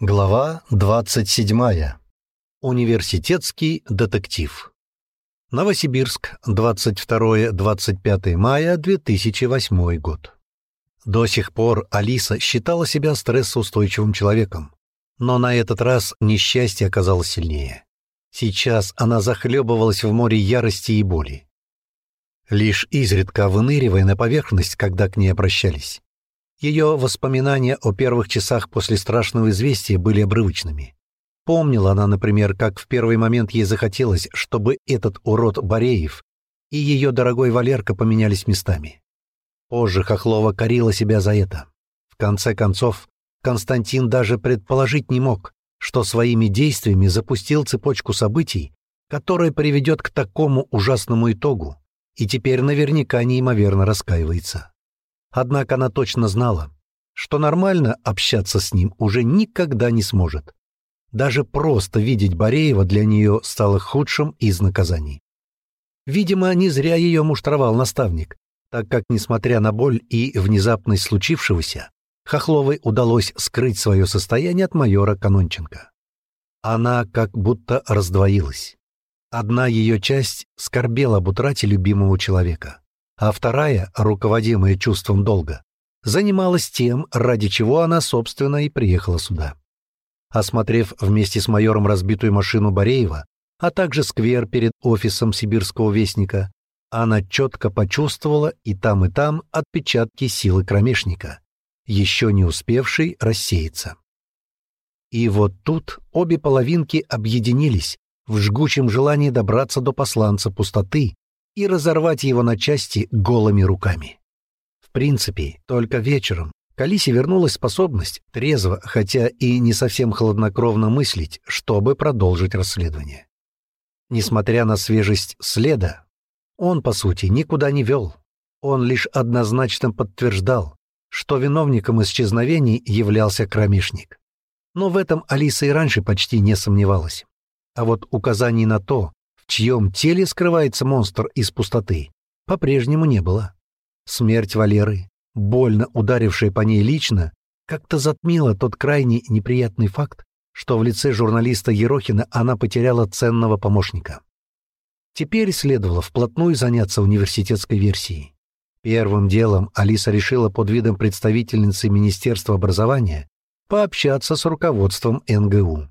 Глава 27. Университетский детектив. Новосибирск, 22-25 мая 2008 год. До сих пор Алиса считала себя стрессоустойчивым человеком, но на этот раз несчастье оказалось сильнее. Сейчас она захлебывалась в море ярости и боли. Лишь изредка выныривая на поверхность, когда к ней обращались. Ее воспоминания о первых часах после страшного известия были обрывочными. Помнила она, например, как в первый момент ей захотелось, чтобы этот урод Бореев и ее дорогой Валерка поменялись местами. Позже Хохлова корила себя за это. В конце концов, Константин даже предположить не мог, что своими действиями запустил цепочку событий, которая приведет к такому ужасному итогу, и теперь наверняка неимоверно раскаивается. Однако она точно знала, что нормально общаться с ним уже никогда не сможет. Даже просто видеть Бореева для нее стало худшим из наказаний. Видимо, не зря ее муштровал наставник, так как, несмотря на боль и внезапность случившегося, Хохловой удалось скрыть свое состояние от майора Канонченко. Она как будто раздвоилась. Одна ее часть скорбела об утрате любимого человека а вторая, руководимая чувством долга, занималась тем, ради чего она, собственно, и приехала сюда. Осмотрев вместе с майором разбитую машину Бореева, а также сквер перед офисом сибирского вестника, она четко почувствовала и там, и там отпечатки силы кромешника, еще не успевшей рассеяться. И вот тут обе половинки объединились в жгучем желании добраться до посланца пустоты и разорвать его на части голыми руками. В принципе, только вечером к Алисе вернулась способность трезво, хотя и не совсем хладнокровно мыслить, чтобы продолжить расследование. Несмотря на свежесть следа, он, по сути, никуда не вел. Он лишь однозначно подтверждал, что виновником исчезновений являлся кромешник. Но в этом Алиса и раньше почти не сомневалась. А вот указаний на то, чьем теле скрывается монстр из пустоты, по-прежнему не было. Смерть Валеры, больно ударившая по ней лично, как-то затмила тот крайне неприятный факт, что в лице журналиста Ерохина она потеряла ценного помощника. Теперь следовало вплотную заняться университетской версией. Первым делом Алиса решила под видом представительницы Министерства образования пообщаться с руководством НГУ.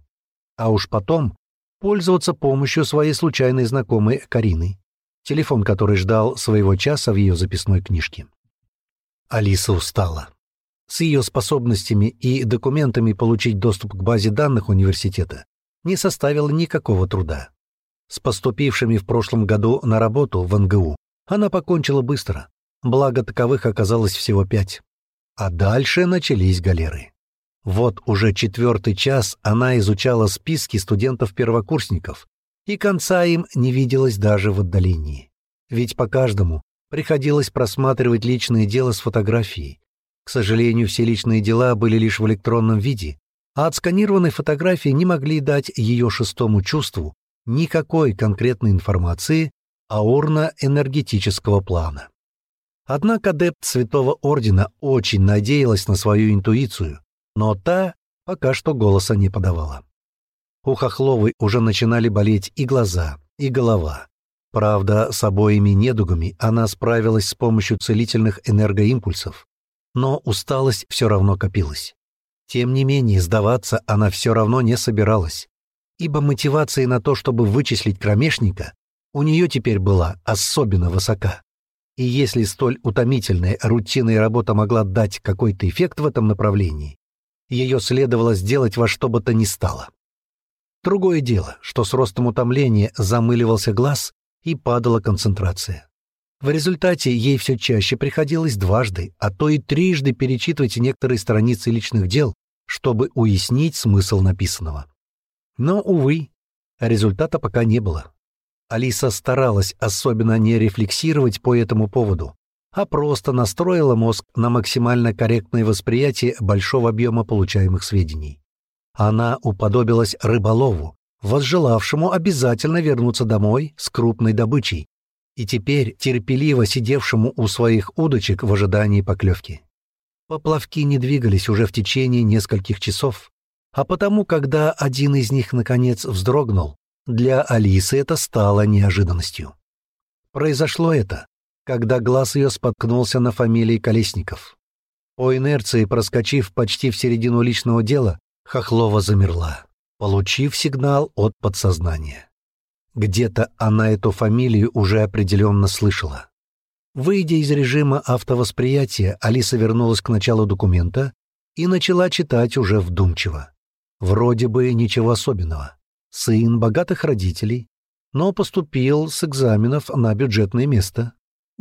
А уж потом пользоваться помощью своей случайной знакомой Карины, телефон которой ждал своего часа в ее записной книжке. Алиса устала. С ее способностями и документами получить доступ к базе данных университета не составило никакого труда. С поступившими в прошлом году на работу в НГУ она покончила быстро, благо таковых оказалось всего пять. А дальше начались галеры. Вот уже четвертый час она изучала списки студентов-первокурсников, и конца им не виделось даже в отдалении. Ведь по каждому приходилось просматривать личное дело с фотографией. К сожалению, все личные дела были лишь в электронном виде, а отсканированной фотографии не могли дать ее шестому чувству никакой конкретной информации аурно-энергетического плана. Однако адепт Святого Ордена очень надеялась на свою интуицию, но та пока что голоса не подавала. У Хохловой уже начинали болеть и глаза, и голова. Правда, с обоими недугами она справилась с помощью целительных энергоимпульсов, но усталость все равно копилась. Тем не менее, сдаваться она все равно не собиралась, ибо мотивация на то, чтобы вычислить кромешника, у нее теперь была особенно высока. И если столь утомительная рутинная работа могла дать какой-то эффект в этом направлении, ее следовало сделать во что бы то ни стало. Другое дело, что с ростом утомления замыливался глаз и падала концентрация. В результате ей все чаще приходилось дважды, а то и трижды перечитывать некоторые страницы личных дел, чтобы уяснить смысл написанного. Но, увы, результата пока не было. Алиса старалась особенно не рефлексировать по этому поводу, а просто настроила мозг на максимально корректное восприятие большого объема получаемых сведений. Она уподобилась рыболову, возжелавшему обязательно вернуться домой с крупной добычей, и теперь терпеливо сидевшему у своих удочек в ожидании поклевки. Поплавки не двигались уже в течение нескольких часов, А потому, когда один из них, наконец, вздрогнул, для Алисы это стало неожиданностью. Произошло это, когда глаз ее споткнулся на фамилии Колесников. По инерции, проскочив почти в середину личного дела, Хохлова замерла, получив сигнал от подсознания. Где-то она эту фамилию уже определенно слышала. Выйдя из режима автовосприятия, Алиса вернулась к началу документа и начала читать уже вдумчиво. Вроде бы ничего особенного. Сын богатых родителей, но поступил с экзаменов на бюджетное место.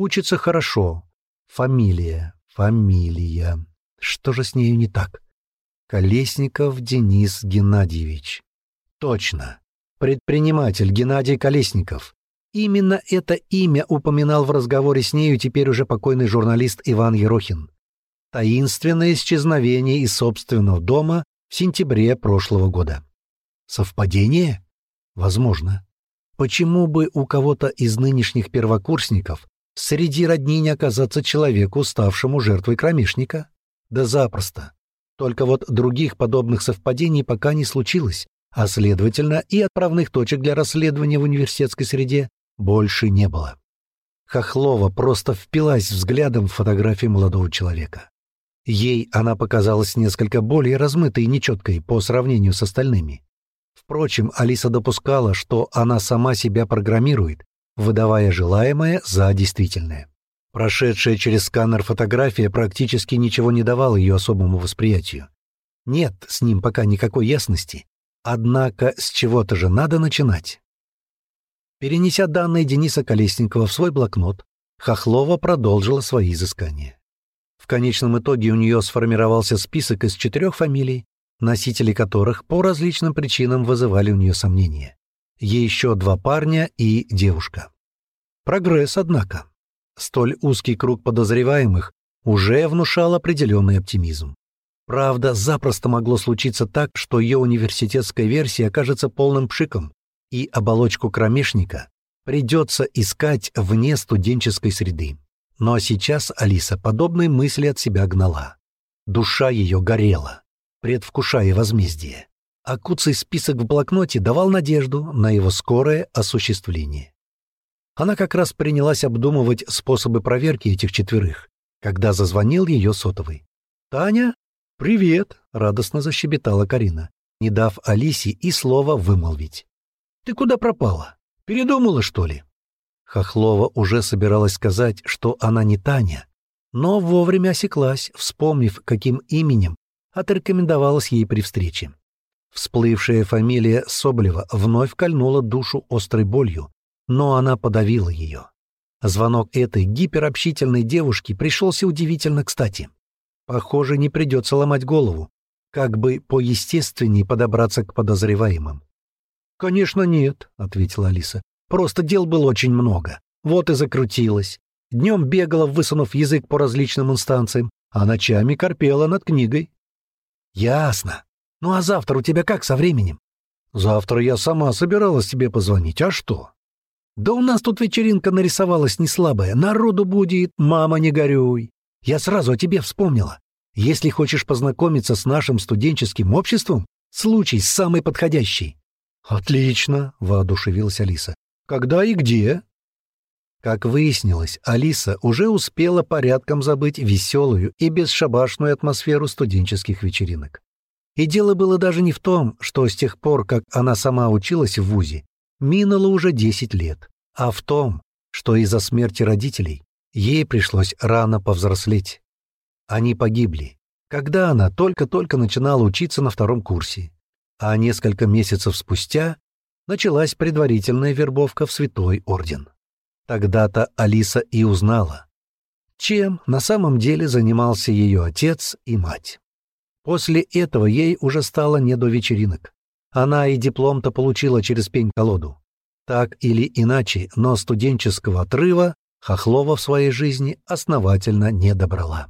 Учится хорошо. Фамилия, фамилия. Что же с нею не так? Колесников Денис Геннадьевич. Точно. Предприниматель Геннадий Колесников. Именно это имя упоминал в разговоре с нею теперь уже покойный журналист Иван Ерохин. Таинственное исчезновение из собственного дома в сентябре прошлого года. Совпадение? Возможно. Почему бы у кого-то из нынешних первокурсников среди родни не оказаться человеку, ставшему жертвой кромешника? Да запросто. Только вот других подобных совпадений пока не случилось, а, следовательно, и отправных точек для расследования в университетской среде больше не было. Хохлова просто впилась взглядом в фотографию молодого человека. Ей она показалась несколько более размытой и нечеткой по сравнению с остальными. Впрочем, Алиса допускала, что она сама себя программирует, выдавая желаемое за действительное. Прошедшая через сканер фотография практически ничего не давала ее особому восприятию. Нет с ним пока никакой ясности, однако с чего-то же надо начинать. Перенеся данные Дениса Колесникова в свой блокнот, Хохлова продолжила свои изыскания. В конечном итоге у нее сформировался список из четырех фамилий, носители которых по различным причинам вызывали у нее сомнения. Еще два парня и девушка. Прогресс, однако. Столь узкий круг подозреваемых уже внушал определенный оптимизм. Правда, запросто могло случиться так, что ее университетская версия окажется полным пшиком, и оболочку кромешника придется искать вне студенческой среды. Но сейчас Алиса подобные мысли от себя гнала. Душа ее горела, предвкушая возмездие. А список в блокноте давал надежду на его скорое осуществление. Она как раз принялась обдумывать способы проверки этих четверых, когда зазвонил ее сотовый. «Таня? Привет!» — радостно защебетала Карина, не дав Алисе и слова вымолвить. Ты куда пропала? Передумала, что ли?» Хохлова уже собиралась сказать, что она не Таня, но вовремя осеклась, вспомнив, каким именем отрекомендовалась ей при встрече. Всплывшая фамилия Соболева вновь кольнула душу острой болью, но она подавила ее. Звонок этой гиперобщительной девушки пришелся удивительно кстати. Похоже, не придется ломать голову, как бы поестественнее подобраться к подозреваемым. «Конечно нет», — ответила Алиса. «Просто дел было очень много. Вот и закрутилась. Днем бегала, высунув язык по различным инстанциям, а ночами корпела над книгой». «Ясно. Ну а завтра у тебя как со временем?» «Завтра я сама собиралась тебе позвонить. А что?» «Да у нас тут вечеринка нарисовалась не слабая. Народу будет, мама, не горюй. Я сразу о тебе вспомнила. Если хочешь познакомиться с нашим студенческим обществом, случай самый подходящий. «Отлично!» — воодушевилась Алиса. «Когда и где?» Как выяснилось, Алиса уже успела порядком забыть веселую и бесшабашную атмосферу студенческих вечеринок. И дело было даже не в том, что с тех пор, как она сама училась в ВУЗе, минуло уже 10 лет, а в том, что из-за смерти родителей ей пришлось рано повзрослеть. Они погибли, когда она только-только начинала учиться на втором курсе, а несколько месяцев спустя началась предварительная вербовка в Святой Орден. Тогда-то Алиса и узнала, чем на самом деле занимался ее отец и мать. После этого ей уже стало не до вечеринок. Она и диплом-то получила через пень-колоду. Так или иначе, но студенческого отрыва Хохлова в своей жизни основательно не добрала.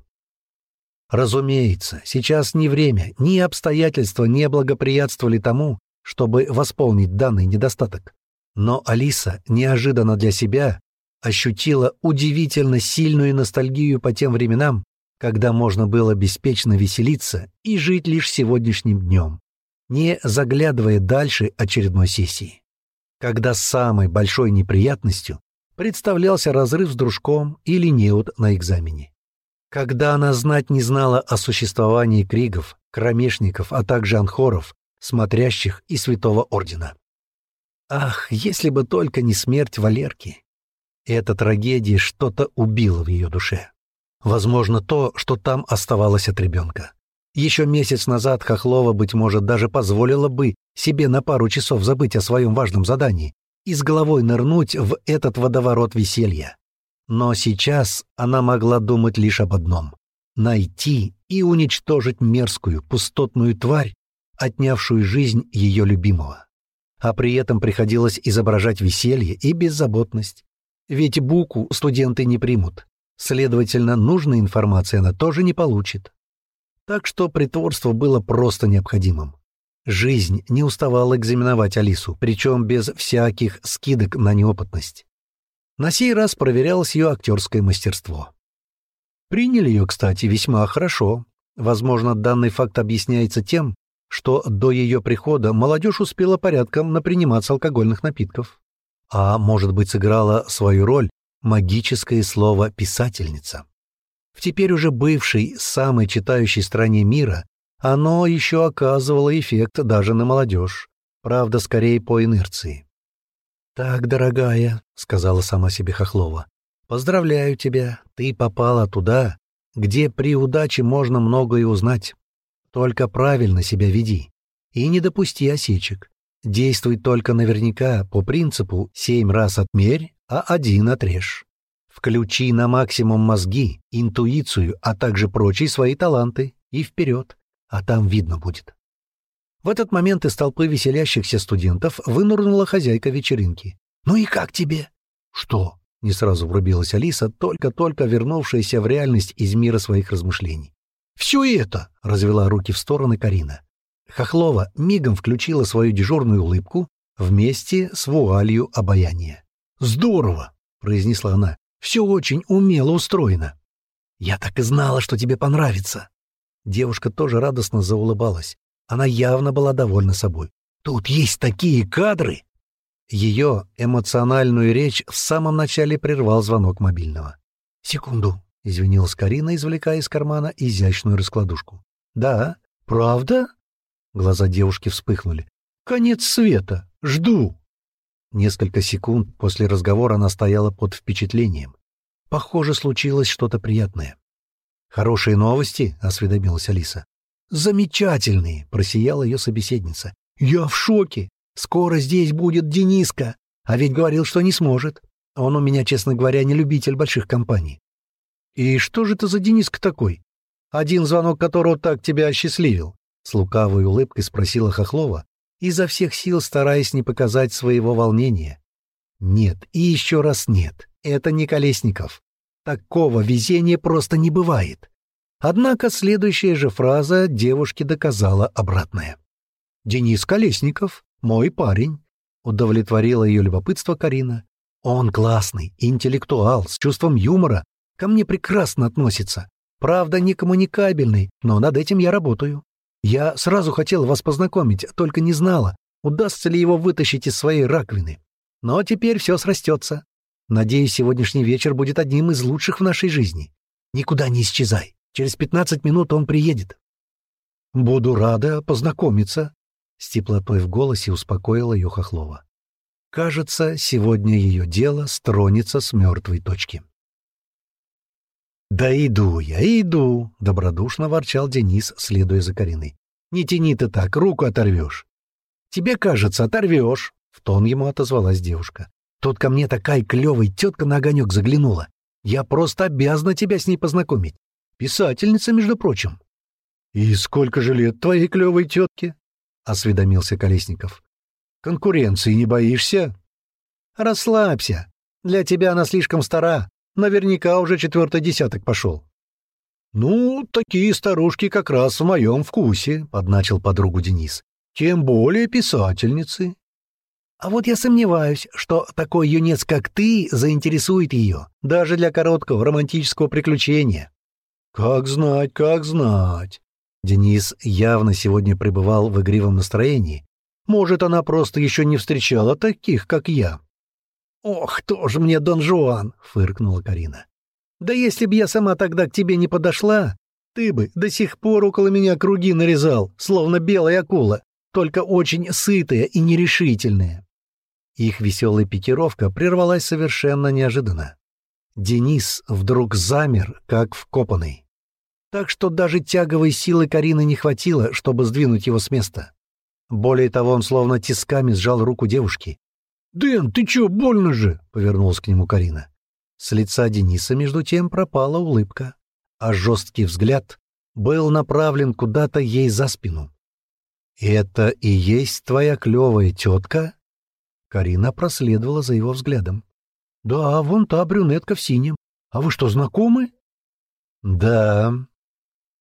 Разумеется, сейчас ни время, ни обстоятельства не благоприятствовали тому, чтобы восполнить данный недостаток. Но Алиса неожиданно для себя ощутила удивительно сильную ностальгию по тем временам, когда можно было беспечно веселиться и жить лишь сегодняшним днем. не заглядывая дальше очередной сессии. Когда самой большой неприятностью представлялся разрыв с дружком или неуд на экзамене. Когда она знать не знала о существовании кригов, кромешников, а также анхоров, смотрящих и святого ордена. Ах, если бы только не смерть Валерки! Эта трагедия что-то убила в ее душе. Возможно, то, что там оставалось от ребенка. Еще месяц назад Хохлова, быть может, даже позволила бы себе на пару часов забыть о своем важном задании и с головой нырнуть в этот водоворот веселья. Но сейчас она могла думать лишь об одном — найти и уничтожить мерзкую, пустотную тварь, отнявшую жизнь ее любимого. А при этом приходилось изображать веселье и беззаботность. Ведь буку студенты не примут. Следовательно, нужной информации она тоже не получит. Так что притворство было просто необходимым. Жизнь не уставала экзаменовать Алису, причем без всяких скидок на неопытность. На сей раз проверялось ее актерское мастерство. Приняли ее, кстати, весьма хорошо. Возможно, данный факт объясняется тем, что до ее прихода молодежь успела порядком наприниматься алкогольных напитков. А может быть, сыграла свою роль магическое слово «писательница». В теперь уже бывшей самой читающей стране мира оно еще оказывало эффект даже на молодежь, правда, скорее по инерции. «Так, дорогая», — сказала сама себе Хохлова, — «поздравляю тебя, ты попала туда, где при удаче можно многое узнать. Только правильно себя веди и не допусти осечек. Действуй только наверняка по принципу «семь раз отмерь, а один отрежь». Включи на максимум мозги, интуицию, а также прочие свои таланты и вперед, а там видно будет. В этот момент из толпы веселящихся студентов вынурнула хозяйка вечеринки. «Ну и как тебе?» «Что?» — не сразу врубилась Алиса, только-только вернувшаяся в реальность из мира своих размышлений. «Все это!» — развела руки в стороны Карина. Хохлова мигом включила свою дежурную улыбку вместе с вуалью обаяния. «Здорово!» — произнесла она. «Все очень умело устроено». «Я так и знала, что тебе понравится!» Девушка тоже радостно заулыбалась. Она явно была довольна собой. «Тут есть такие кадры!» Ее эмоциональную речь в самом начале прервал звонок мобильного. «Секунду», — извинилась Карина, извлекая из кармана изящную раскладушку. «Да? Правда?» Глаза девушки вспыхнули. «Конец света! Жду!» Несколько секунд после разговора она стояла под впечатлением. Похоже, случилось что-то приятное. «Хорошие новости?» — осведомилась Алиса. «Замечательные!» — просияла ее собеседница. «Я в шоке! Скоро здесь будет Дениска, а ведь говорил, что не сможет. Он у меня, честно говоря, не любитель больших компаний». «И что же это за Дениска такой? Один звонок которого так тебя осчастливил?» С лукавой улыбкой спросила Хохлова, изо всех сил стараясь не показать своего волнения. «Нет, и еще раз нет, это не Колесников. Такого везения просто не бывает». Однако следующая же фраза девушке доказала обратное. «Денис Колесников, мой парень», — удовлетворила ее любопытство Карина. «Он классный, интеллектуал, с чувством юмора, ко мне прекрасно относится. Правда, не коммуникабельный, но над этим я работаю. Я сразу хотел вас познакомить, только не знала, удастся ли его вытащить из своей раковины. Но теперь все срастется. Надеюсь, сегодняшний вечер будет одним из лучших в нашей жизни. Никуда не исчезай. Через пятнадцать минут он приедет. Буду рада познакомиться. С теплотой в голосе успокоила ее Хохлова. Кажется, сегодня ее дело стронется с мертвой точки. «Да иду я, иду!» — добродушно ворчал Денис, следуя за Кариной. «Не тяни ты так, руку оторвешь». «Тебе кажется, оторвешь!» — в тон ему отозвалась девушка. «Тут ко мне такая клевая тетка на огонек заглянула. Я просто обязана тебя с ней познакомить. Писательница, между прочим». «И сколько же лет твоей клевой тетке?» — осведомился Колесников. «Конкуренции не боишься?» «Расслабься. Для тебя она слишком стара. Наверняка уже четвертый десяток пошел. «Ну, такие старушки как раз в моем вкусе», — подначил подругу Денис. «Тем более писательницы». «А вот я сомневаюсь, что такой юнец, как ты, заинтересует ее, даже для короткого романтического приключения». «Как знать, как знать». Денис явно сегодня пребывал в игривом настроении. Может, она просто еще не встречала таких, как я. «Ох, тоже мне Дон Жуан!» — фыркнула Карина. «Да если б я сама тогда к тебе не подошла, ты бы до сих пор около меня круги нарезал, словно белая акула, только очень сытая и нерешительная». Их веселая пикировка прервалась совершенно неожиданно. Денис вдруг замер, как вкопанный. Так что даже тяговой силы Карины не хватило, чтобы сдвинуть его с места. Более того, он словно тисками сжал руку девушки. «Дэн, ты чё, больно же?» — повернулась к нему Карина. С лица Дениса, между тем, пропала улыбка, а жесткий взгляд был направлен куда-то ей за спину. «Это и есть твоя клевая тетка?» Карина проследовала за его взглядом. «Да, вон та брюнетка в синем. А вы что, знакомы?» «Да».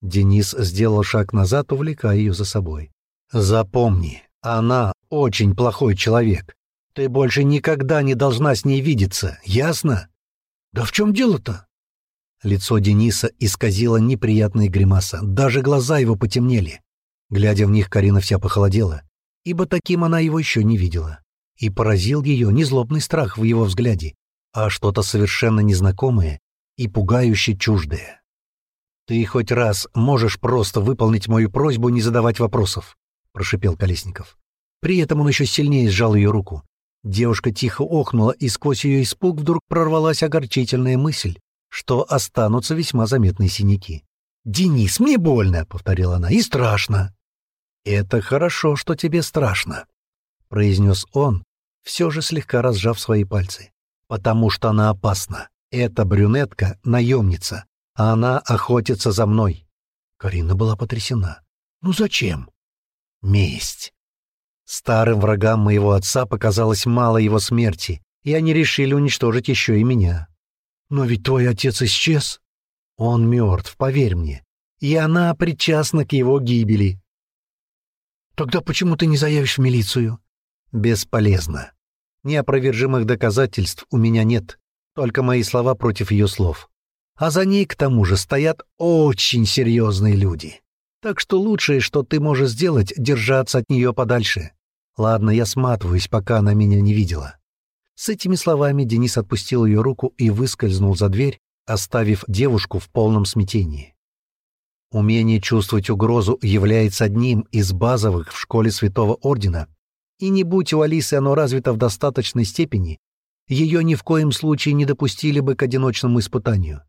Денис сделал шаг назад, увлекая ее за собой. «Запомни, она очень плохой человек. Ты больше никогда не должна с ней видеться, ясно?» «Да в чем дело-то?» Лицо Дениса исказило неприятная гримаса, даже глаза его потемнели. Глядя в них, Карина вся похолодела, ибо таким она его еще не видела и поразил ее не злобный страх в его взгляде, а что-то совершенно незнакомое и пугающе чуждое. «Ты хоть раз можешь просто выполнить мою просьбу не задавать вопросов?» — прошипел Колесников. При этом он еще сильнее сжал ее руку. Девушка тихо охнула, и сквозь ее испуг вдруг прорвалась огорчительная мысль, что останутся весьма заметные синяки. «Денис, мне больно!» — повторила она. «И страшно!» «Это хорошо, что тебе страшно», — произнес он, все же слегка разжав свои пальцы. «Потому что она опасна. Эта брюнетка — наемница, а она охотится за мной». Карина была потрясена. «Ну зачем?» «Месть». Старым врагам моего отца показалось мало его смерти, и они решили уничтожить еще и меня. «Но ведь твой отец исчез». «Он мертв, поверь мне, и она причастна к его гибели». «Тогда почему ты не заявишь в милицию?» Бесполезно. Неопровержимых доказательств у меня нет, только мои слова против ее слов. А за ней, к тому же, стоят очень серьезные люди. Так что лучшее, что ты можешь сделать, держаться от нее подальше. Ладно, я сматываюсь, пока она меня не видела. С этими словами Денис отпустил ее руку и выскользнул за дверь, оставив девушку в полном смятении. Умение чувствовать угрозу является одним из базовых в школе Святого Ордена и не будь у Алисы оно развито в достаточной степени, ее ни в коем случае не допустили бы к одиночному испытанию.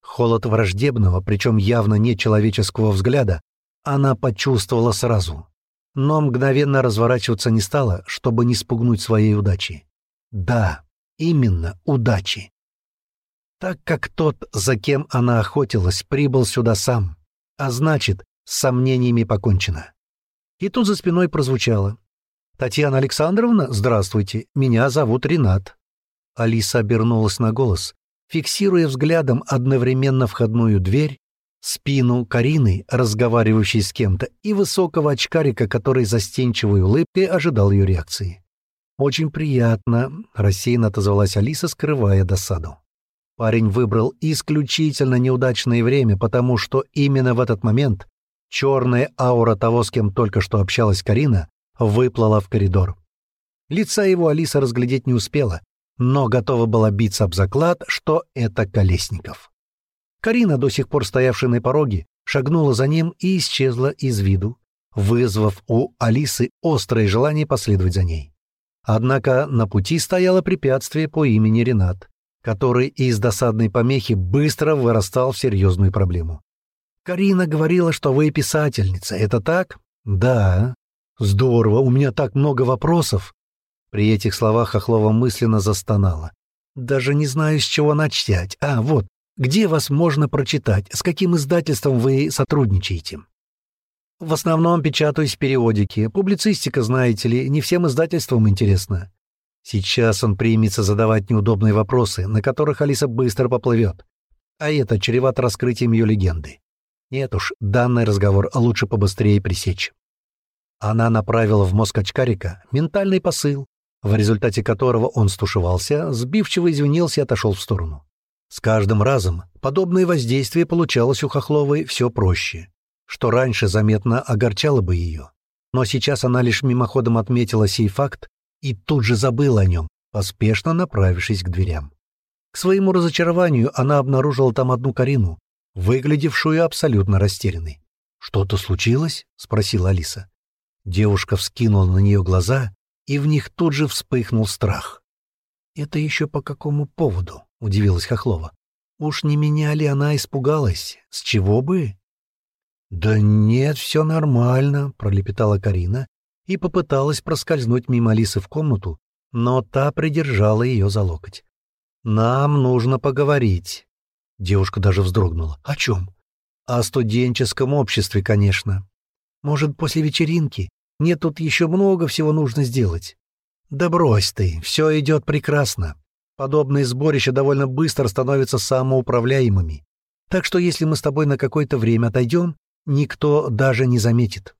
Холод враждебного, причем явно не человеческого взгляда, она почувствовала сразу, но мгновенно разворачиваться не стала, чтобы не спугнуть своей удачи. Да, именно удачи. Так как тот, за кем она охотилась, прибыл сюда сам, а значит, с сомнениями покончено. И тут за спиной прозвучало. «Татьяна Александровна, здравствуйте, меня зовут Ренат». Алиса обернулась на голос, фиксируя взглядом одновременно входную дверь, спину Карины, разговаривающей с кем-то, и высокого очкарика, который застенчивой улыбкой ожидал ее реакции. «Очень приятно», — рассеянно отозвалась Алиса, скрывая досаду. Парень выбрал исключительно неудачное время, потому что именно в этот момент черная аура того, с кем только что общалась Карина, выплыла в коридор. Лица его Алиса разглядеть не успела, но готова была биться об заклад, что это Колесников. Карина, до сих пор стоявшая на пороге, шагнула за ним и исчезла из виду, вызвав у Алисы острое желание последовать за ней. Однако на пути стояло препятствие по имени Ренат, который из досадной помехи быстро вырастал в серьезную проблему. «Карина говорила, что вы писательница, это так?» «Да», «Здорово, у меня так много вопросов!» При этих словах Хохлова мысленно застонала. «Даже не знаю, с чего начать. А, вот, где вас можно прочитать? С каким издательством вы сотрудничаете?» «В основном печатаюсь в периодике. Публицистика, знаете ли, не всем издательствам интересна. Сейчас он примется задавать неудобные вопросы, на которых Алиса быстро поплывет. А это чревато раскрытием ее легенды. Нет уж, данный разговор лучше побыстрее пресечь. Она направила в мозг очкарика ментальный посыл, в результате которого он стушевался, сбивчиво извинился и отошел в сторону. С каждым разом подобное воздействие получалось у Хохловой все проще, что раньше заметно огорчало бы ее. Но сейчас она лишь мимоходом отметила сей факт и тут же забыла о нем, поспешно направившись к дверям. К своему разочарованию она обнаружила там одну Карину, выглядевшую абсолютно растерянной. «Что-то случилось?» — спросила Алиса. Девушка вскинула на нее глаза, и в них тут же вспыхнул страх. «Это еще по какому поводу?» — удивилась Хохлова. «Уж не меня ли она испугалась? С чего бы?» «Да нет, все нормально», — пролепетала Карина и попыталась проскользнуть мимо Алисы в комнату, но та придержала ее за локоть. «Нам нужно поговорить». Девушка даже вздрогнула. «О чем?» «О студенческом обществе, конечно. Может, после вечеринки? Мне тут еще много всего нужно сделать». «Да брось ты, все идет прекрасно. Подобные сборища довольно быстро становятся самоуправляемыми. Так что если мы с тобой на какое-то время отойдем, никто даже не заметит».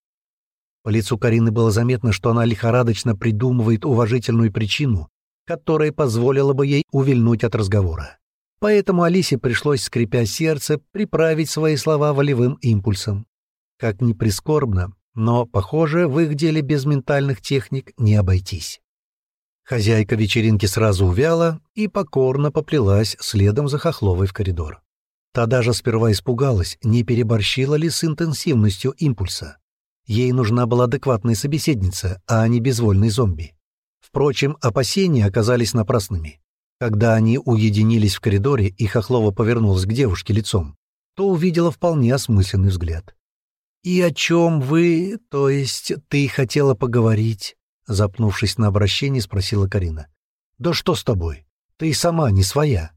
По лицу Карины было заметно, что она лихорадочно придумывает уважительную причину, которая позволила бы ей увильнуть от разговора. Поэтому Алисе пришлось, скрипя сердце, приправить свои слова волевым импульсом. Как ни прискорбно, но, похоже, в их деле без ментальных техник не обойтись. Хозяйка вечеринки сразу увяла и покорно поплелась следом за Хохловой в коридор. Та даже сперва испугалась, не переборщила ли с интенсивностью импульса. Ей нужна была адекватная собеседница, а не безвольный зомби. Впрочем, опасения оказались напрасными. Когда они уединились в коридоре и Хохлова повернулась к девушке лицом, то увидела вполне осмысленный взгляд. «И о чем вы, то есть ты хотела поговорить?» Запнувшись на обращение, спросила Карина. «Да что с тобой? Ты и сама не своя».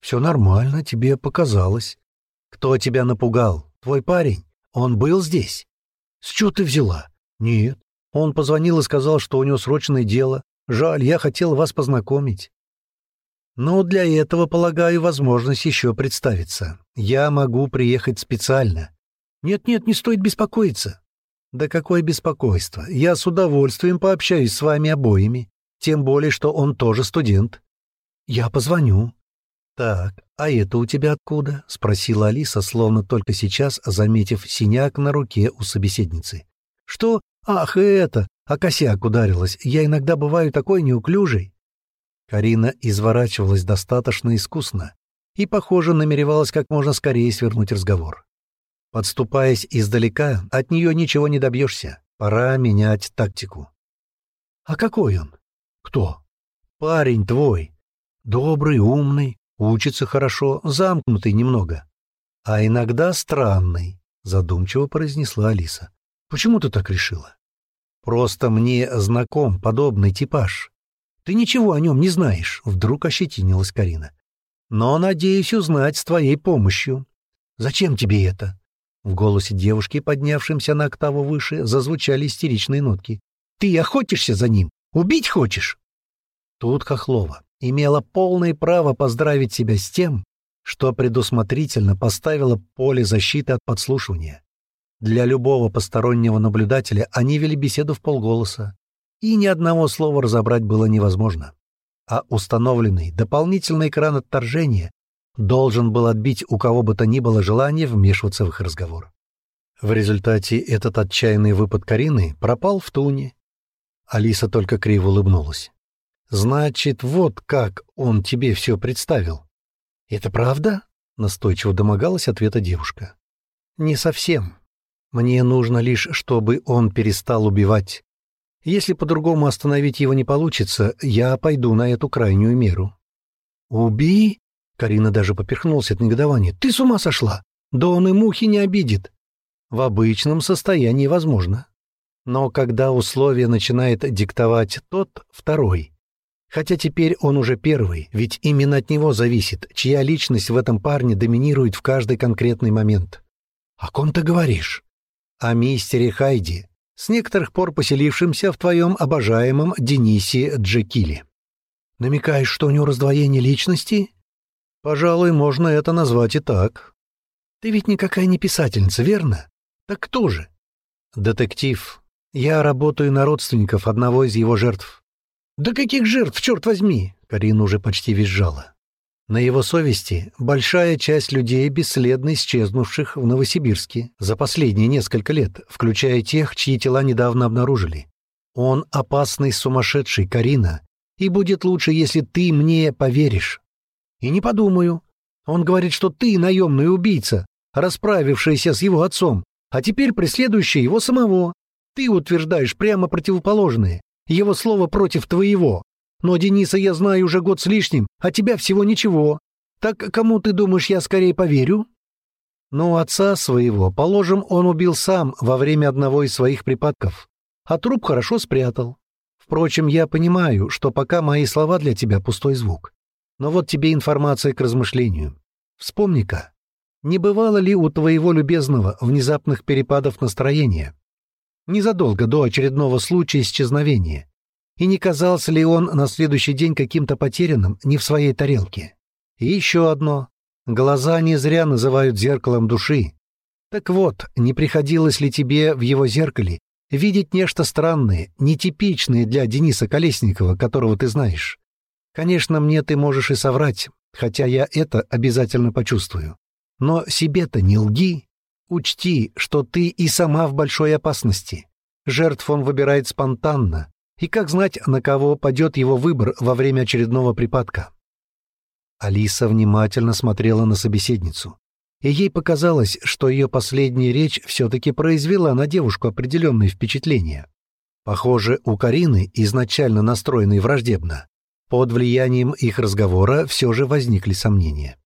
«Все нормально, тебе показалось». «Кто тебя напугал? Твой парень? Он был здесь?» «С чего ты взяла?» «Нет, он позвонил и сказал, что у него срочное дело. Жаль, я хотел вас познакомить. Но для этого, полагаю, возможность еще представится. Я могу приехать специально. Нет-нет, не стоит беспокоиться. Да какое беспокойство. Я с удовольствием пообщаюсь с вами обоими. Тем более, что он тоже студент. Я позвоню. Так, а это у тебя откуда? Спросила Алиса, словно только сейчас заметив синяк на руке у собеседницы. Что? «Ах, это! А косяк ударилась. Я иногда бываю такой неуклюжей». Карина изворачивалась достаточно искусно и, похоже, намеревалась как можно скорее свернуть разговор. Подступаясь издалека, от нее ничего не добьешься. Пора менять тактику. «А какой он?» «Кто?» «Парень твой. Добрый, умный, учится хорошо, замкнутый немного. А иногда странный», — задумчиво произнесла Алиса. «Почему ты так решила?» Просто мне знаком подобный типаж. Ты ничего о нем не знаешь, — вдруг ощетинилась Карина. Но надеюсь узнать с твоей помощью. Зачем тебе это? В голосе девушки, поднявшимся на октаву выше, зазвучали истеричные нотки. Ты охотишься за ним? Убить хочешь? Тут Хохлова имела полное право поздравить себя с тем, что предусмотрительно поставила поле защиты от подслушивания. Для любого постороннего наблюдателя они вели беседу в полголоса, и ни одного слова разобрать было невозможно. А установленный дополнительный экран отторжения должен был отбить у кого бы то ни было желание вмешиваться в их разговор. В результате этот отчаянный выпад Карины пропал в туне. Алиса только криво улыбнулась. «Значит, вот как он тебе все представил». «Это правда?» — настойчиво домогалась ответа девушка. «Не совсем. Мне нужно лишь, чтобы он перестал убивать. Если по-другому остановить его не получится, я пойду на эту крайнюю меру. «Убей?» — Карина даже поперхнулся от негодования. «Ты с ума сошла? Да он и мухи не обидит». В обычном состоянии возможно. Но когда условия начинает диктовать тот, второй. Хотя теперь он уже первый, ведь именно от него зависит, чья личность в этом парне доминирует в каждый конкретный момент. «О ком ты говоришь?» о мистере Хайди, с некоторых пор поселившемся в твоем обожаемом Денисе Джекиле. Намекаешь, что у него раздвоение личности? Пожалуй, можно это назвать и так. Ты ведь никакая не писательница, верно? Так кто же? Детектив. Я работаю на родственников одного из его жертв. Да каких жертв, черт возьми? Карина уже почти визжала. На его совести большая часть людей, бесследно исчезнувших в Новосибирске за последние несколько лет, включая тех, чьи тела недавно обнаружили. Он опасный сумасшедший, Карина, и будет лучше, если ты мне поверишь. И не подумаю. Он говорит, что ты наемный убийца, расправившийся с его отцом, а теперь преследующий его самого. Ты утверждаешь прямо противоположное. Его слово против твоего. Но Дениса я знаю уже год с лишним, а тебя всего ничего. Так кому ты думаешь, я скорее поверю? Ну, отца своего, положим, он убил сам во время одного из своих припадков, а труп хорошо спрятал. Впрочем, я понимаю, что пока мои слова для тебя пустой звук. Но вот тебе информация к размышлению. Вспомни-ка, не бывало ли у твоего любезного внезапных перепадов настроения? Незадолго до очередного случая исчезновения. И не казался ли он на следующий день каким-то потерянным, не в своей тарелке? И еще одно. Глаза не зря называют зеркалом души. Так вот, не приходилось ли тебе в его зеркале видеть нечто странное, нетипичное для Дениса Колесникова, которого ты знаешь? Конечно, мне ты можешь и соврать, хотя я это обязательно почувствую. Но себе-то не лги. Учти, что ты и сама в большой опасности. Жертв он выбирает спонтанно, и как знать, на кого падет его выбор во время очередного припадка? Алиса внимательно смотрела на собеседницу, и ей показалось, что ее последняя речь все-таки произвела на девушку определенное впечатление. Похоже, у Карины, изначально настроенной враждебно, под влиянием их разговора все же возникли сомнения.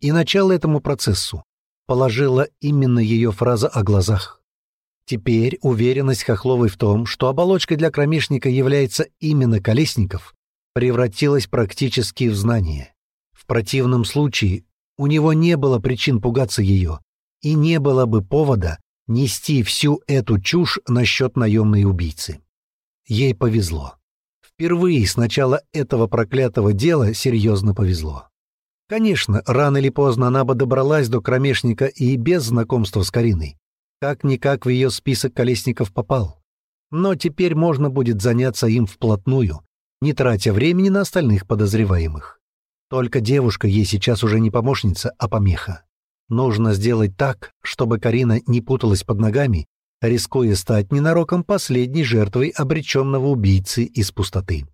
И начало этому процессу положила именно ее фраза о глазах. Теперь уверенность Хохловой в том, что оболочкой для кромешника является именно Колесников, превратилась практически в знание. В противном случае у него не было причин пугаться ее, и не было бы повода нести всю эту чушь насчет наемной убийцы. Ей повезло. Впервые с начала этого проклятого дела серьезно повезло. Конечно, рано или поздно она бы добралась до кромешника и без знакомства с Кариной. Как-никак в ее список колесников попал. Но теперь можно будет заняться им вплотную, не тратя времени на остальных подозреваемых. Только девушка ей сейчас уже не помощница, а помеха. Нужно сделать так, чтобы Карина не путалась под ногами, рискуя стать ненароком последней жертвой обреченного убийцы из пустоты.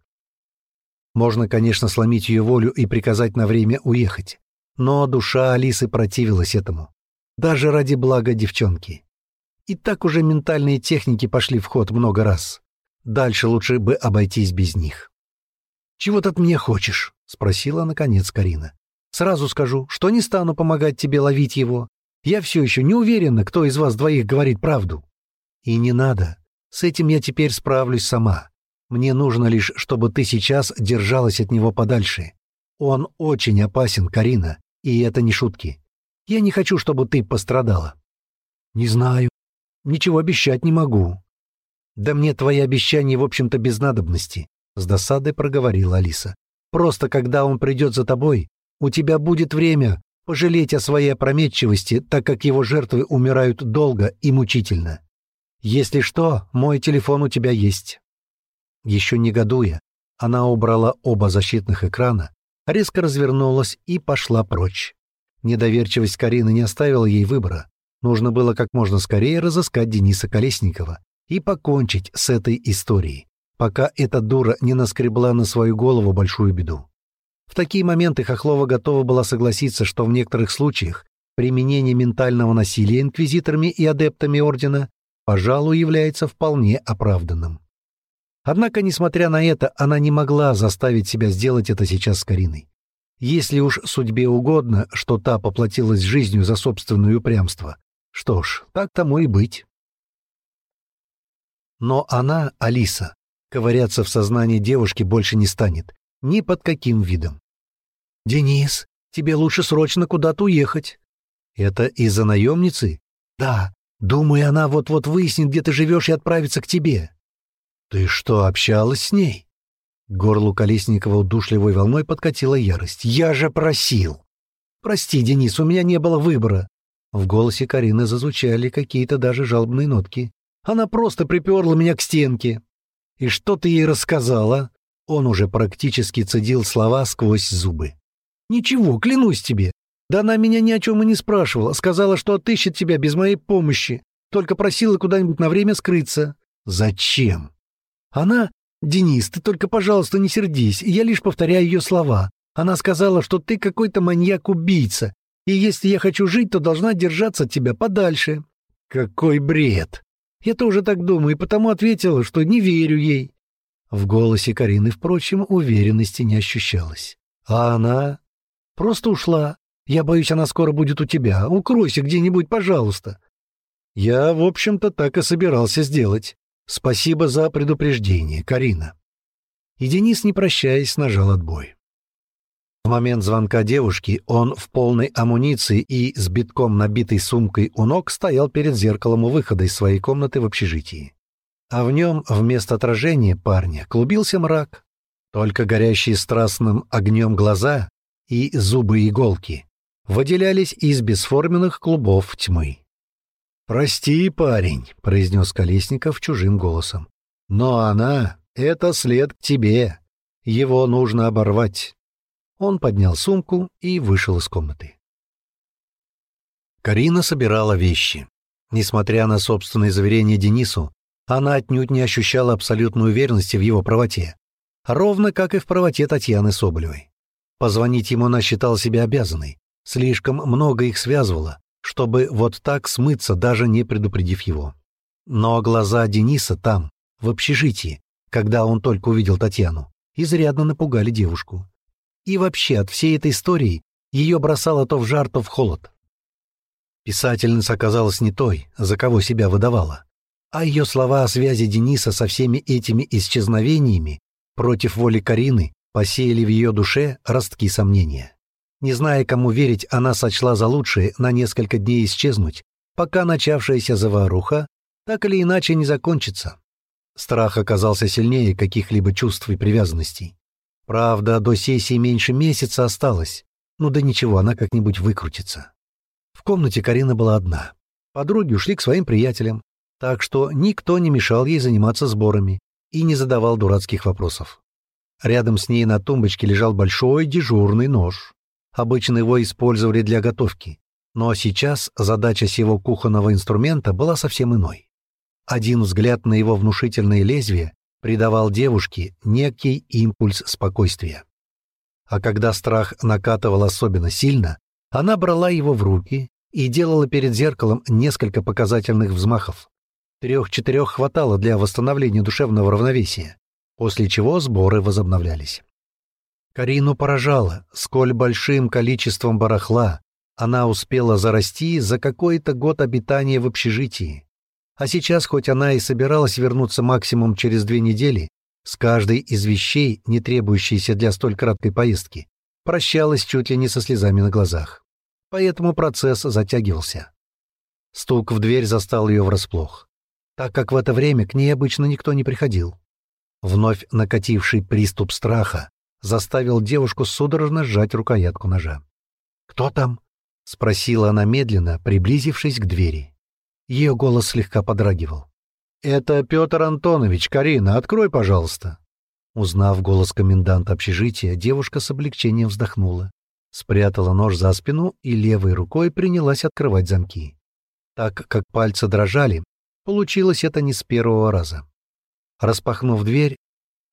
Можно, конечно, сломить ее волю и приказать на время уехать, но душа Алисы противилась этому. Даже ради блага девчонки. И так уже ментальные техники пошли в ход много раз. Дальше лучше бы обойтись без них. «Чего ты от меня хочешь?» — спросила, наконец, Карина. «Сразу скажу, что не стану помогать тебе ловить его. Я все еще не уверена, кто из вас двоих говорит правду. И не надо. С этим я теперь справлюсь сама. Мне нужно лишь, чтобы ты сейчас держалась от него подальше. Он очень опасен, Карина, и это не шутки. Я не хочу, чтобы ты пострадала». «Не знаю», Ничего обещать не могу». «Да мне твои обещания, в общем-то, без надобности», — с досадой проговорила Алиса. «Просто когда он придет за тобой, у тебя будет время пожалеть о своей опрометчивости, так как его жертвы умирают долго и мучительно. Если что, мой телефон у тебя есть». Еще негодуя, она убрала оба защитных экрана, резко развернулась и пошла прочь. Недоверчивость Карины не оставила ей выбора. Нужно было как можно скорее разыскать Дениса Колесникова и покончить с этой историей, пока эта дура не наскребла на свою голову большую беду. В такие моменты Хохлова готова была согласиться, что в некоторых случаях применение ментального насилия инквизиторами и адептами Ордена, пожалуй, является вполне оправданным. Однако, несмотря на это, она не могла заставить себя сделать это сейчас с Кариной. Если уж судьбе угодно, что та поплатилась жизнью за собственное упрямство, что ж, так тому и быть. Но она, Алиса, ковыряться в сознании девушки больше не станет, ни под каким видом. «Денис, тебе лучше срочно куда-то уехать». «Это из-за наемницы?» «Да. Думаю, она вот-вот выяснит, где ты живешь, и отправится к тебе». «Ты что, общалась с ней?» К горлу Колесникова удушливой волной подкатила ярость. «Я же просил!» «Прости, Денис, у меня не было выбора. В голосе Карины зазвучали какие-то даже жалобные нотки. Она просто приперла меня к стенке. «И что ты ей рассказала?» Он уже практически цедил слова сквозь зубы. Ничего, клянусь тебе. Да она меня ни о чем и не спрашивала. Сказала, что отыщет тебя без моей помощи. Только просила куда-нибудь на время скрыться. Зачем? Она... Денис, ты только, пожалуйста, не сердись. Я лишь повторяю ее слова. Она сказала, что ты какой-то маньяк-убийца. И если я хочу жить, то должна держаться от тебя подальше. Какой бред! Я тоже так думаю, и потому ответила, что не верю ей. В голосе Карины, впрочем, уверенности не ощущалось. А она просто ушла. Я боюсь, она скоро будет у тебя. Укройся где-нибудь, пожалуйста. Я, в общем-то, так и собирался сделать. Спасибо за предупреждение, Карина. И Денис, не прощаясь, нажал отбой. В момент звонка девушки он в полной амуниции и с битком набитой сумкой у ног стоял перед зеркалом у выхода из своей комнаты в общежитии. А в нем вместо отражения парня клубился мрак. Только горящие страстным огнем глаза и зубы-иголки выделялись из бесформенных клубов тьмы. «Прости, парень», — произнес Колесников чужим голосом. «Но она — это след к тебе. Его нужно оборвать. Он поднял сумку и вышел из комнаты. Карина собирала вещи. Несмотря на собственные заверения Денису, она отнюдь не ощущала абсолютной уверенности в его правоте, ровно как и в правоте Татьяны Соболевой. Позвонить ему она считала себя обязанной, слишком много их связывало, чтобы вот так смыться, даже не предупредив его. Но глаза Дениса там, в общежитии, когда он только увидел Татьяну, изрядно напугали девушку. И вообще от всей этой истории ее бросало то в жар, то в холод. Писательница оказалась не той, за кого себя выдавала, а ее слова о связи Дениса со всеми этими исчезновениями против воли Карины посеяли в ее душе ростки сомнения. Не зная, кому верить, она сочла за лучшее на несколько дней исчезнуть, пока начавшаяся заваруха так или иначе не закончится. Страх оказался сильнее каких-либо чувств и привязанностей. Правда, до сессии меньше месяца осталось. Ну да ничего, она как-нибудь выкрутится. В комнате Карина была одна. Подруги ушли к своим приятелям, так что никто не мешал ей заниматься сборами и не задавал дурацких вопросов. Рядом с ней на тумбочке лежал большой дежурный нож. Обычно его использовали для готовки, но сейчас задача сего кухонного инструмента была совсем иной. Один взгляд на его внушительное лезвие придавал девушке некий импульс спокойствия. А когда страх накатывал особенно сильно, она брала его в руки и делала перед зеркалом несколько показательных взмахов. Трех-четырех хватало для восстановления душевного равновесия, после чего сборы возобновлялись. Карину поражало, сколь большим количеством барахла она успела зарасти за какой-то год обитания в общежитии. А сейчас, хоть она и собиралась вернуться максимум через две недели, с каждой из вещей, не требующейся для столь краткой поездки, прощалась чуть ли не со слезами на глазах. Поэтому процесс затягивался. Стук в дверь застал ее врасплох, так как в это время к ней обычно никто не приходил. Вновь накативший приступ страха заставил девушку судорожно сжать рукоятку ножа. «Кто там?» — спросила она медленно, приблизившись к двери. Ее голос слегка подрагивал. «Это Петр Антонович, Карина, открой, пожалуйста». Узнав голос коменданта общежития, девушка с облегчением вздохнула, спрятала нож за спину и левой рукой принялась открывать замки. Так как пальцы дрожали, получилось это не с первого раза. Распахнув дверь,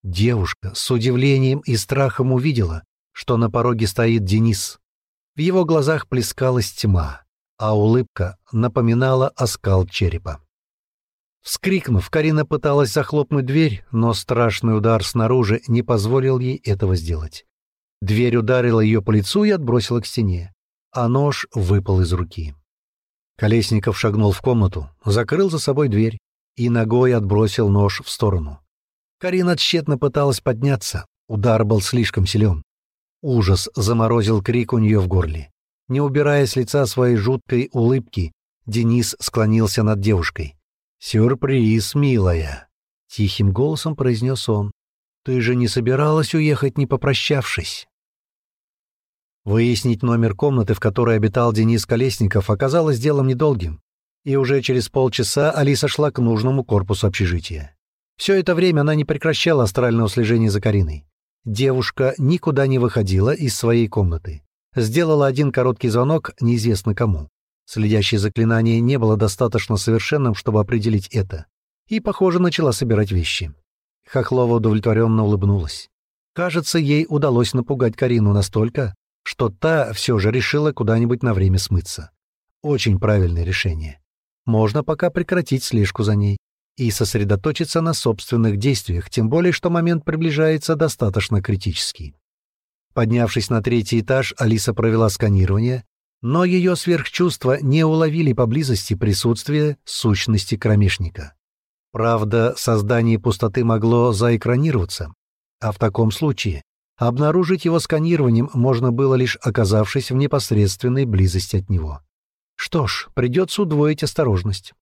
девушка с удивлением и страхом увидела, что на пороге стоит Денис. В его глазах плескалась тьма а улыбка напоминала оскал черепа. Вскрикнув, Карина пыталась захлопнуть дверь, но страшный удар снаружи не позволил ей этого сделать. Дверь ударила ее по лицу и отбросила к стене, а нож выпал из руки. Колесников шагнул в комнату, закрыл за собой дверь и ногой отбросил нож в сторону. Карина тщетно пыталась подняться, удар был слишком силен. Ужас заморозил крик у нее в горле. Не убирая с лица своей жуткой улыбки, Денис склонился над девушкой. «Сюрприз, милая!» — тихим голосом произнес он. «Ты же не собиралась уехать, не попрощавшись?» Выяснить номер комнаты, в которой обитал Денис Колесников, оказалось делом недолгим, и уже через полчаса Алиса шла к нужному корпусу общежития. Все это время она не прекращала астрального слежения за Кариной. Девушка никуда не выходила из своей комнаты. Сделала один короткий звонок неизвестно кому. Следящее заклинание не было достаточно совершенным, чтобы определить это. И, похоже, начала собирать вещи. Хохлова удовлетворенно улыбнулась. Кажется, ей удалось напугать Карину настолько, что та все же решила куда-нибудь на время смыться. Очень правильное решение. Можно пока прекратить слежку за ней и сосредоточиться на собственных действиях, тем более что момент приближается достаточно критический. Поднявшись на третий этаж, Алиса провела сканирование, но ее сверхчувства не уловили поблизости присутствие сущности кромешника. Правда, создание пустоты могло заэкранироваться, а в таком случае обнаружить его сканированием можно было лишь оказавшись в непосредственной близости от него. Что ж, придется удвоить осторожность.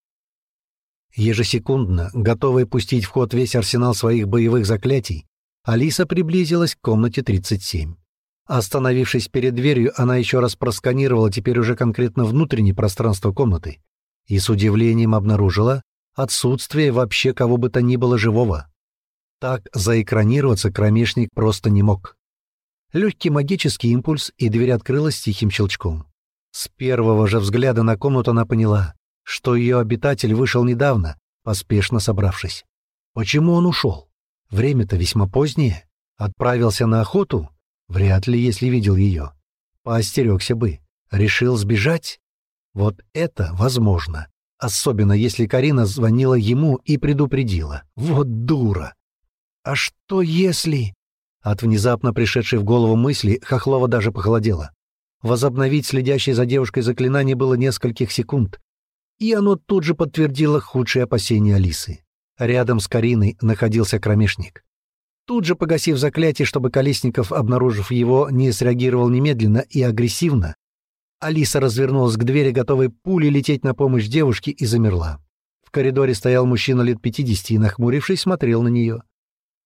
Ежесекундно, готовая пустить в ход весь арсенал своих боевых заклятий, Алиса приблизилась к комнате 37. Остановившись перед дверью, она еще раз просканировала теперь уже конкретно внутреннее пространство комнаты и с удивлением обнаружила отсутствие вообще кого бы то ни было живого. Так заэкранироваться кромешник просто не мог. Легкий магический импульс, и дверь открылась тихим щелчком. С первого же взгляда на комнату она поняла, что ее обитатель вышел недавно, поспешно собравшись. Почему он ушел? Время-то весьма позднее. Отправился на охоту? Вряд ли, если видел ее. Поостерегся бы. Решил сбежать? Вот это возможно. Особенно, если Карина звонила ему и предупредила. Вот дура! А что если... От внезапно пришедшей в голову мысли Хохлова даже похолодела. Возобновить следящее за девушкой заклинание было нескольких секунд, и оно тут же подтвердило худшие опасения Алисы. Рядом с Кариной находился кромешник. Тут же погасив заклятие, чтобы Колесников, обнаружив его, не среагировал немедленно и агрессивно, Алиса развернулась к двери, готовой пулей лететь на помощь девушке, и замерла. В коридоре стоял мужчина лет пятидесяти и, нахмурившись, смотрел на нее.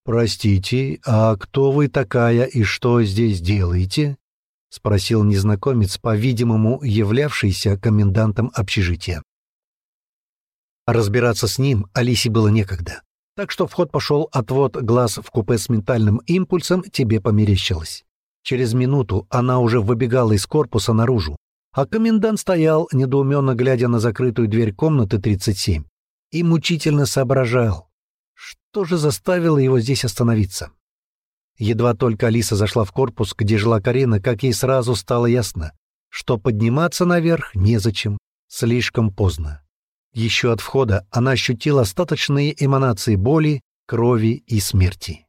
«Простите, а кто вы такая и что здесь делаете?» — спросил незнакомец, по-видимому, являвшийся комендантом общежития. Разбираться с ним Алисе было некогда. Так что в ход пошел отвод глаз в купе с ментальным импульсом «тебе померещилось». Через минуту она уже выбегала из корпуса наружу, а комендант стоял, недоуменно глядя на закрытую дверь комнаты 37, и мучительно соображал, что же заставило его здесь остановиться. Едва только Алиса зашла в корпус, где жила Карина, как ей сразу стало ясно, что подниматься наверх незачем, слишком поздно. Еще от входа она ощутила остаточные эманации боли, крови и смерти.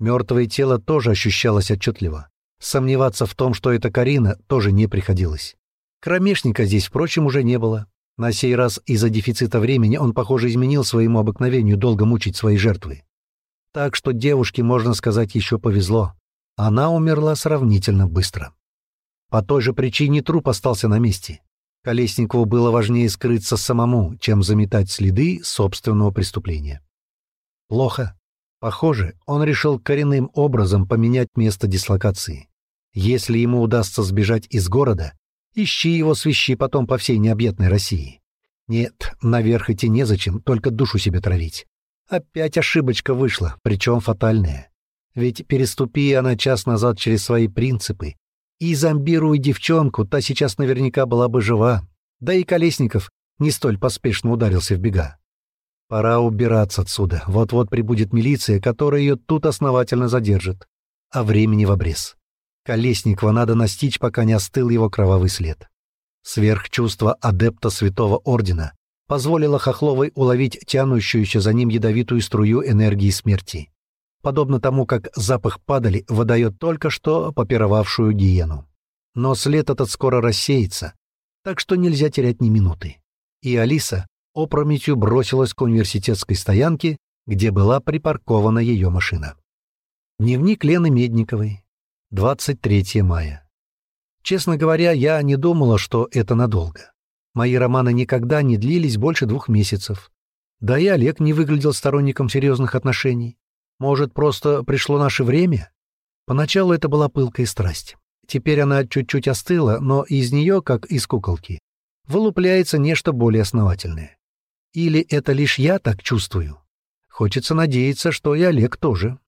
Мертвое тело тоже ощущалось отчетливо. Сомневаться в том, что это Карина, тоже не приходилось. Кромешника здесь, впрочем, уже не было. На сей раз из-за дефицита времени он, похоже, изменил своему обыкновению долго мучить свои жертвы. Так что девушке, можно сказать, еще повезло. Она умерла сравнительно быстро. По той же причине труп остался на месте. Колесникову было важнее скрыться самому, чем заметать следы собственного преступления. Плохо. Похоже, он решил коренным образом поменять место дислокации. Если ему удастся сбежать из города, ищи его свищи потом по всей необъятной России. Нет, наверх идти незачем, только душу себе травить. Опять ошибочка вышла, причем фатальная. Ведь переступи она час назад через свои принципы, и зомбируя девчонку, та сейчас наверняка была бы жива. Да и Колесников не столь поспешно ударился в бега. Пора убираться отсюда. Вот-вот прибудет милиция, которая ее тут основательно задержит. А времени в обрез. Колесникова надо настичь, пока не остыл его кровавый след. Сверхчувство адепта Святого Ордена позволило Хохловой уловить тянущуюся за ним ядовитую струю энергии смерти подобно тому, как запах падали выдает только что попировавшую гиену. Но след этот скоро рассеется, так что нельзя терять ни минуты. И Алиса опрометью бросилась к университетской стоянке, где была припаркована ее машина. Дневник Лены Медниковой. 23 мая. Честно говоря, я не думала, что это надолго. Мои романы никогда не длились больше двух месяцев. Да и Олег не выглядел сторонником серьезных отношений. Может, просто пришло наше время? Поначалу это была пылкая страсть. Теперь она чуть-чуть остыла, но из нее, как из куколки, вылупляется нечто более основательное. Или это лишь я так чувствую? Хочется надеяться, что и Олег тоже.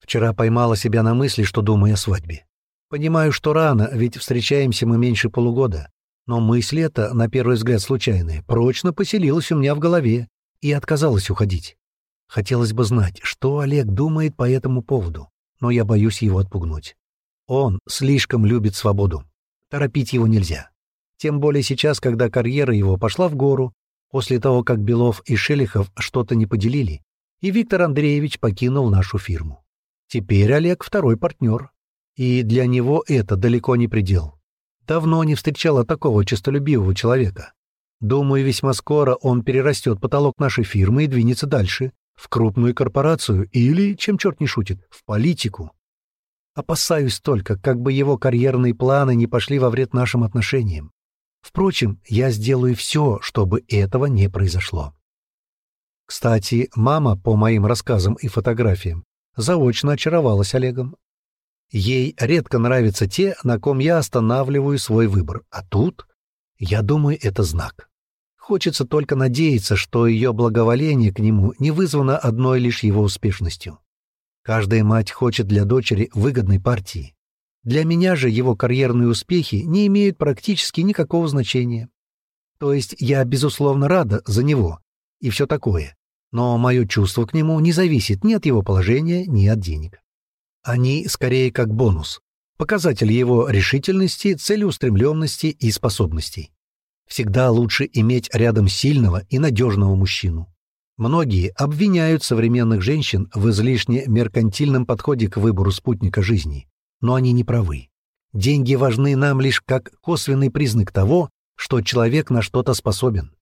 Вчера поймала себя на мысли, что думаю о свадьбе. Понимаю, что рано, ведь встречаемся мы меньше полугода. Но мысль эта, на первый взгляд случайная, прочно поселилась у меня в голове и отказалась уходить. Хотелось бы знать, что Олег думает по этому поводу, но я боюсь его отпугнуть. Он слишком любит свободу. Торопить его нельзя. Тем более сейчас, когда карьера его пошла в гору, после того, как Белов и Шелихов что-то не поделили, и Виктор Андреевич покинул нашу фирму. Теперь Олег второй партнер, и для него это далеко не предел. Давно не встречала такого честолюбивого человека. Думаю, весьма скоро он перерастет потолок нашей фирмы и двинется дальше, в крупную корпорацию или, чем черт не шутит, в политику. Опасаюсь только, как бы его карьерные планы не пошли во вред нашим отношениям. Впрочем, я сделаю все, чтобы этого не произошло. Кстати, мама, по моим рассказам и фотографиям, заочно очаровалась Олегом. Ей редко нравятся те, на ком я останавливаю свой выбор, а тут, я думаю, это знак. Хочется только надеяться, что ее благоволение к нему не вызвано одной лишь его успешностью. Каждая мать хочет для дочери выгодной партии. Для меня же его карьерные успехи не имеют практически никакого значения. То есть я, безусловно, рада за него и все такое, но мое чувство к нему не зависит ни от его положения, ни от денег. Они скорее как бонус, показатель его решительности, целеустремленности и способностей. Всегда лучше иметь рядом сильного и надежного мужчину. Многие обвиняют современных женщин в излишне меркантильном подходе к выбору спутника жизни, но они не правы. Деньги важны нам лишь как косвенный признак того, что человек на что-то способен.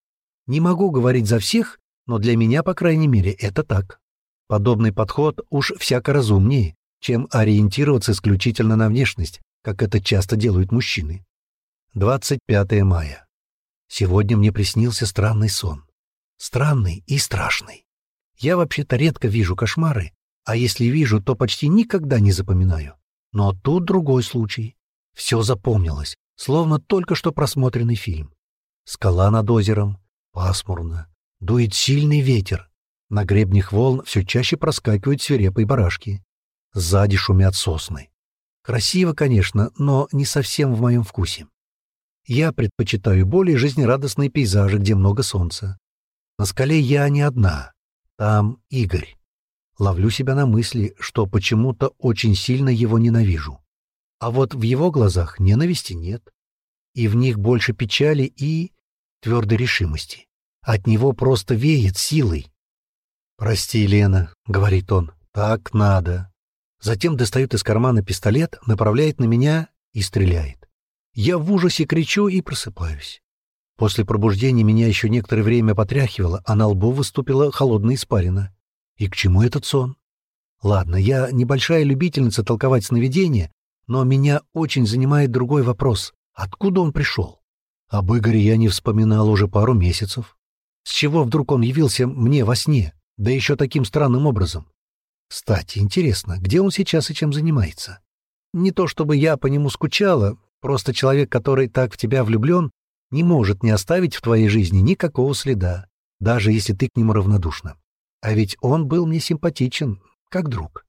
Не могу говорить за всех, но для меня, по крайней мере, это так. Подобный подход уж всяко разумнее, чем ориентироваться исключительно на внешность, как это часто делают мужчины. 25 мая. Сегодня мне приснился странный сон странный и страшный. Я вообще-то редко вижу кошмары, а если вижу, то почти никогда не запоминаю. Но тут другой случай. Все запомнилось, словно только что просмотренный фильм. Скала над озером, пасмурно, дует сильный ветер. На гребнях волн все чаще проскакивают свирепые барашки. Сзади шумят сосны. Красиво, конечно, но не совсем в моем вкусе. Я предпочитаю более жизнерадостные пейзажи, где много солнца. На скале я не одна. Там Игорь. Ловлю себя на мысли, что почему-то очень сильно его ненавижу. А вот в его глазах ненависти нет. И в них больше печали и твердой решимости. От него просто веет силой. «Прости, Лена», — говорит он, — «так надо». Затем достает из кармана пистолет, направляет на меня и стреляет. Я в ужасе кричу и просыпаюсь. После пробуждения меня еще некоторое время потряхивало, а на лбу выступила холодная испарина. И к чему этот сон? Ладно, я небольшая любительница толковать сновидения, но меня очень занимает другой вопрос. Откуда он пришел? Об Игоре я не вспоминал уже пару месяцев. С чего вдруг он явился мне во сне, да еще таким странным образом? Кстати, интересно, где он сейчас и чем занимается? Не то чтобы я по нему скучала, просто человек, который так в тебя влюблен, не может не оставить в твоей жизни никакого следа, даже если ты к нему равнодушна. А ведь он был мне симпатичен, как друг.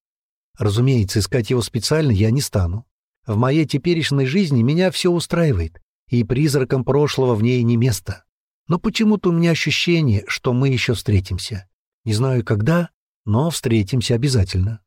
Разумеется, искать его специально я не стану. В моей теперешней жизни меня все устраивает, и призракам прошлого в ней не место. Но почему-то у меня ощущение, что мы еще встретимся. Не знаю когда, но встретимся обязательно.